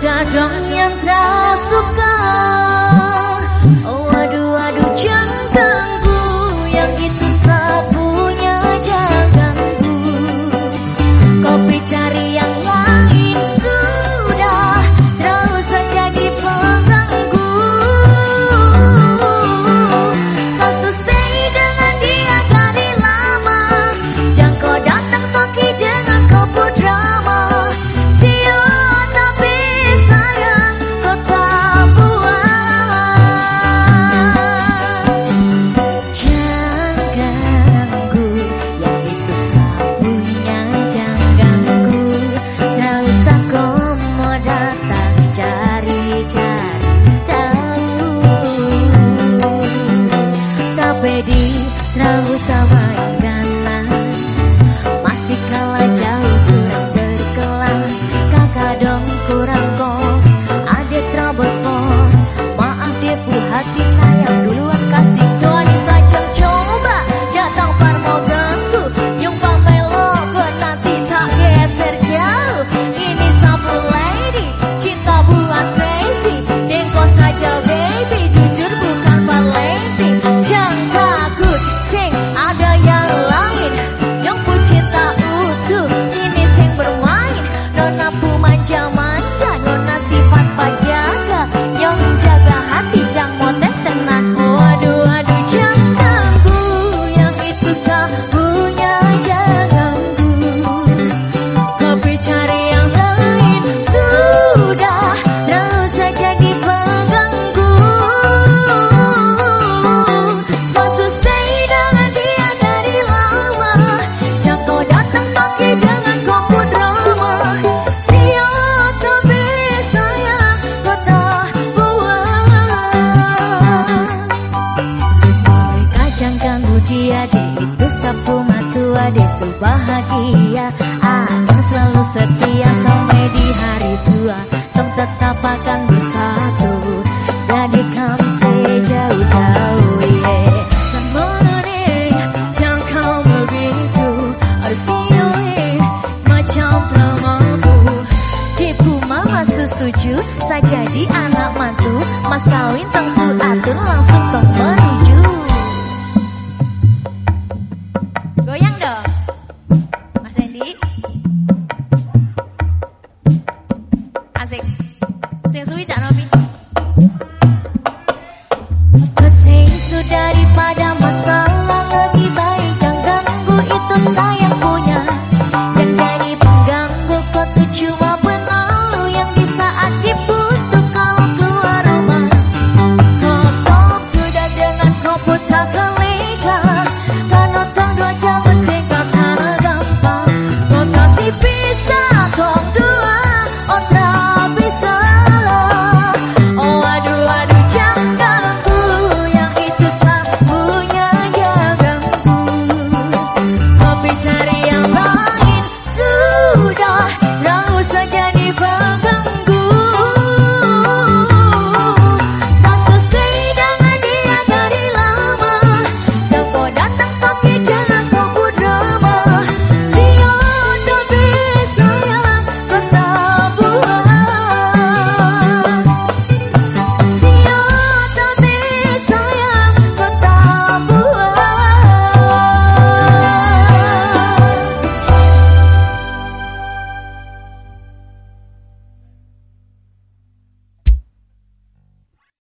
ludah dong yang tak Desu bahagia. Akan selalu setia sampai di hari tua. Sem tetap akan bersatu. Jadi kami sejauh-jauh yeah. Semuanya jangan kau begitu Arsio macam pramamu Tipu mama setuju. Saya jadi anak mantu. Mas kawin teng